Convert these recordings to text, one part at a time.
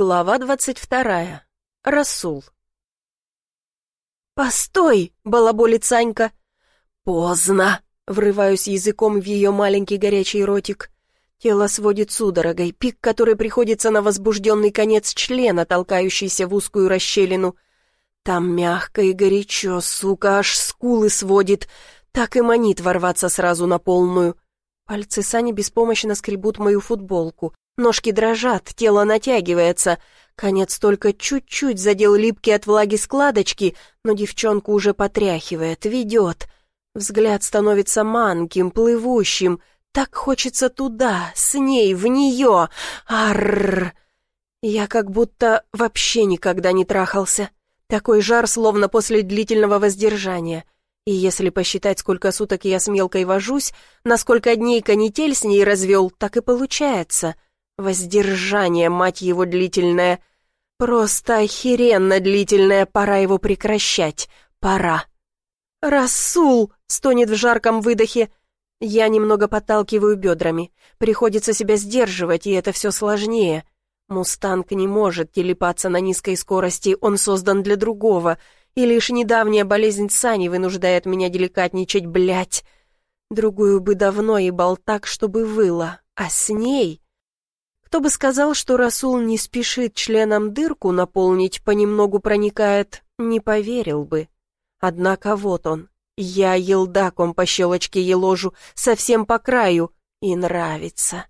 Глава двадцать вторая. Расул. «Постой!» — балаболит Санька. «Поздно!» — врываюсь языком в ее маленький горячий ротик. Тело сводит судорогой, пик, который приходится на возбужденный конец члена, толкающийся в узкую расщелину. Там мягко и горячо, сука, аж скулы сводит. Так и манит ворваться сразу на полную. Пальцы Сани беспомощно скребут мою футболку. Ножки дрожат, тело натягивается. Конец только чуть-чуть задел липкие от влаги складочки, но девчонку уже потряхивает, ведет. Взгляд становится манким, плывущим. Так хочется туда, с ней, в нее. Арррр. Я как будто вообще никогда не трахался. Такой жар, словно после длительного воздержания. И если посчитать, сколько суток я с мелкой вожусь, насколько дней канитель с ней развел, так и получается — Воздержание, мать его, длительное. Просто охеренно длительное, пора его прекращать. Пора. «Расул!» — стонет в жарком выдохе. Я немного подталкиваю бедрами. Приходится себя сдерживать, и это все сложнее. Мустанг не может телепаться на низкой скорости, он создан для другого. И лишь недавняя болезнь Сани вынуждает меня деликатничать, блять. Другую бы давно ебал так, чтобы выла. А с ней... Кто бы сказал, что Расул не спешит членом дырку наполнить, понемногу проникает, не поверил бы. Однако вот он, я елдаком по щелочке еложу, совсем по краю, и нравится.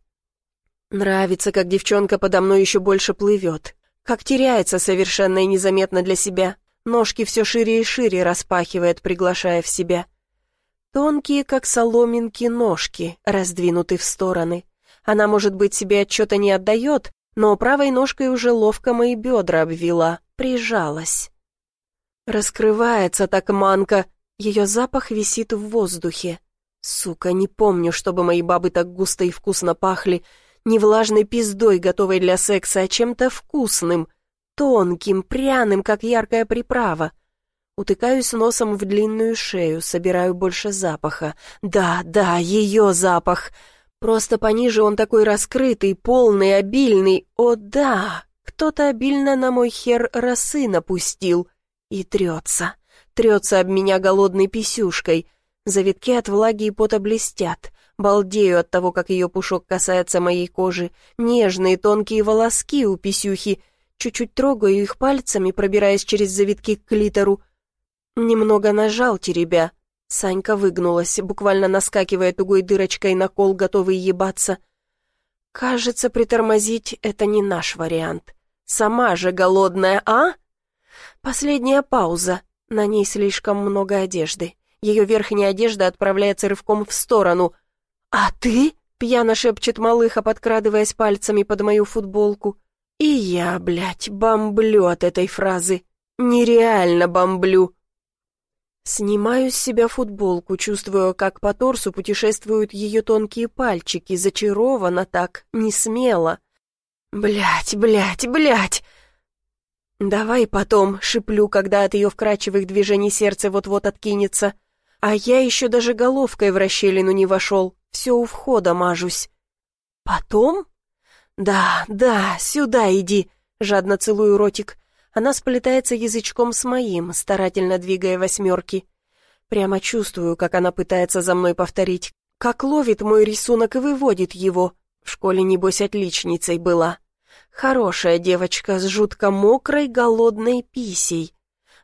Нравится, как девчонка подо мной еще больше плывет, как теряется совершенно и незаметно для себя, ножки все шире и шире распахивает, приглашая в себя. Тонкие, как соломинки, ножки, раздвинуты в стороны, она, может быть, себе отчета не отдает, но правой ножкой уже ловко мои бедра обвела, прижалась. Раскрывается так манка, ее запах висит в воздухе. Сука, не помню, чтобы мои бабы так густо и вкусно пахли, не влажной пиздой, готовой для секса, а чем-то вкусным, тонким, пряным, как яркая приправа. Утыкаюсь носом в длинную шею, собираю больше запаха. Да, да, ее запах — Просто пониже он такой раскрытый, полный, обильный. О да, кто-то обильно на мой хер росы напустил. И трется, трется об меня голодной писюшкой. Завитки от влаги и пота блестят. Балдею от того, как ее пушок касается моей кожи. Нежные тонкие волоски у писюхи. Чуть-чуть трогаю их пальцами, пробираясь через завитки к клитору. Немного нажал теребя. Санька выгнулась, буквально наскакивая тугой дырочкой на кол, готовый ебаться. «Кажется, притормозить — это не наш вариант. Сама же голодная, а?» Последняя пауза. На ней слишком много одежды. Ее верхняя одежда отправляется рывком в сторону. «А ты?» — пьяно шепчет малыха, подкрадываясь пальцами под мою футболку. И я, блядь, бомблю от этой фразы. Нереально бомблю. Снимаю с себя футболку, чувствую, как по торсу путешествуют ее тонкие пальчики, зачарованно так, не смело. Блять, блять, блять! Давай потом, шиплю, когда от ее вкрачивых движений сердце вот-вот откинется. А я еще даже головкой в расщелину не вошел, все у входа мажусь. Потом? Да, да, сюда иди, жадно целую ротик. Она сплетается язычком с моим, старательно двигая восьмерки. Прямо чувствую, как она пытается за мной повторить, как ловит мой рисунок и выводит его. В школе, небось, отличницей была. Хорошая девочка с жутко мокрой, голодной писей.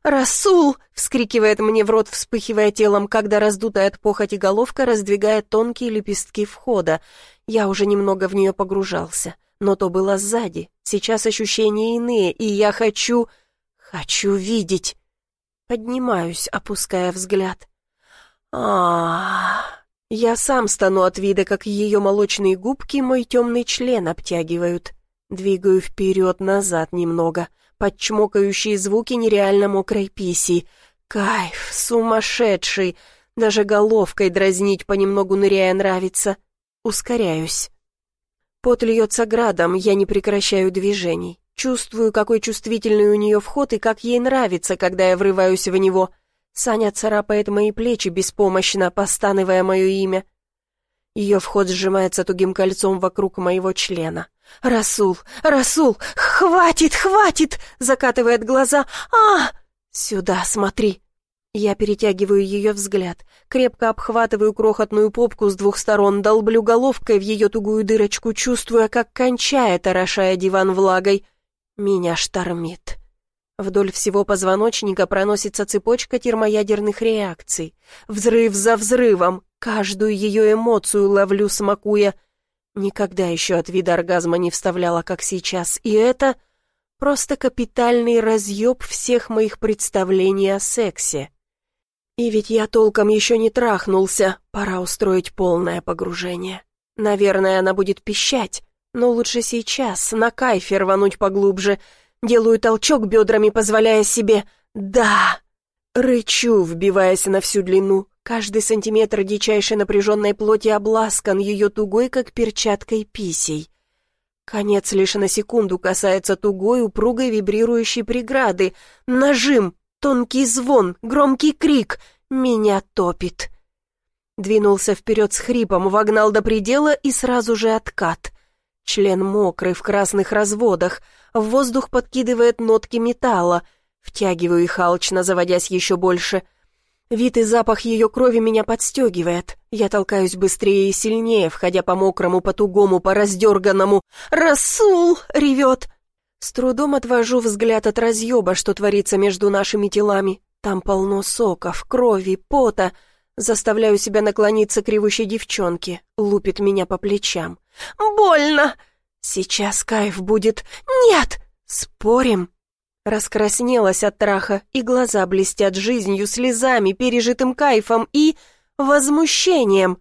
«Расул!» — вскрикивает мне в рот, вспыхивая телом, когда раздутая от похоти головка раздвигает тонкие лепестки входа. Я уже немного в нее погружался но то было сзади. Сейчас ощущения иные, и я хочу... хочу видеть. Поднимаюсь, опуская взгляд. а. Я сам стану от вида, как ее молочные губки мой темный член обтягивают. Двигаю вперед-назад немного, под чмокающие звуки нереально мокрой писи. Кайф, сумасшедший. Даже головкой дразнить понемногу ныряя нравится. Ускоряюсь. Пот льется градом, я не прекращаю движений. Чувствую, какой чувствительный у нее вход и как ей нравится, когда я врываюсь в него. Саня царапает мои плечи беспомощно, постанывая мое имя. Ее вход сжимается тугим кольцом вокруг моего члена. «Расул! Расул! Хватит! Хватит!» — закатывает глаза. «А! Сюда, смотри!» Я перетягиваю ее взгляд, крепко обхватываю крохотную попку с двух сторон, долблю головкой в ее тугую дырочку, чувствуя, как кончает, орошая диван влагой. Меня штормит. Вдоль всего позвоночника проносится цепочка термоядерных реакций. Взрыв за взрывом, каждую ее эмоцию ловлю, смакуя. Никогда еще от вида оргазма не вставляла, как сейчас, и это просто капитальный разъеб всех моих представлений о сексе. И ведь я толком еще не трахнулся, пора устроить полное погружение. Наверное, она будет пищать, но лучше сейчас, на кайфе рвануть поглубже. Делаю толчок бедрами, позволяя себе «да». Рычу, вбиваясь на всю длину. Каждый сантиметр дичайшей напряженной плоти обласкан ее тугой, как перчаткой, писей. Конец лишь на секунду касается тугой, упругой, вибрирующей преграды. Нажим, Тонкий звон, громкий крик. Меня топит. Двинулся вперед с хрипом, вогнал до предела и сразу же откат. Член мокрый, в красных разводах. В воздух подкидывает нотки металла. Втягиваю их алчно, заводясь еще больше. Вид и запах ее крови меня подстегивает. Я толкаюсь быстрее и сильнее, входя по мокрому, по тугому, по раздерганному. «Расул!» — ревет. С трудом отвожу взгляд от разъеба, что творится между нашими телами. Там полно соков, крови, пота. Заставляю себя наклониться к ревущей девчонке. Лупит меня по плечам. «Больно!» «Сейчас кайф будет!» «Нет!» «Спорим?» Раскраснелась от траха, и глаза блестят жизнью, слезами, пережитым кайфом и... возмущением.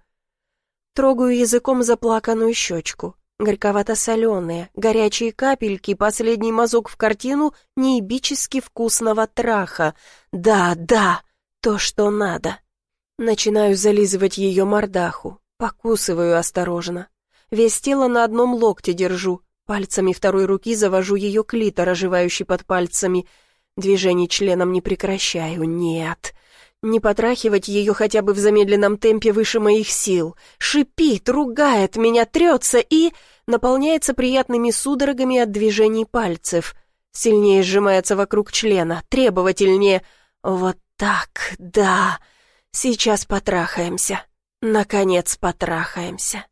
Трогаю языком заплаканную щечку. Горьковато-соленые, горячие капельки, последний мазок в картину неебически вкусного траха. Да, да, то, что надо. Начинаю зализывать ее мордаху, покусываю осторожно. Весь тело на одном локте держу, пальцами второй руки завожу ее клитор, оживающий под пальцами. Движений членом не прекращаю, нет. Не потрахивать ее хотя бы в замедленном темпе выше моих сил. Шипит, ругает, меня трется и... наполняется приятными судорогами от движений пальцев. Сильнее сжимается вокруг члена, требовательнее. Вот так, да. Сейчас потрахаемся. Наконец потрахаемся.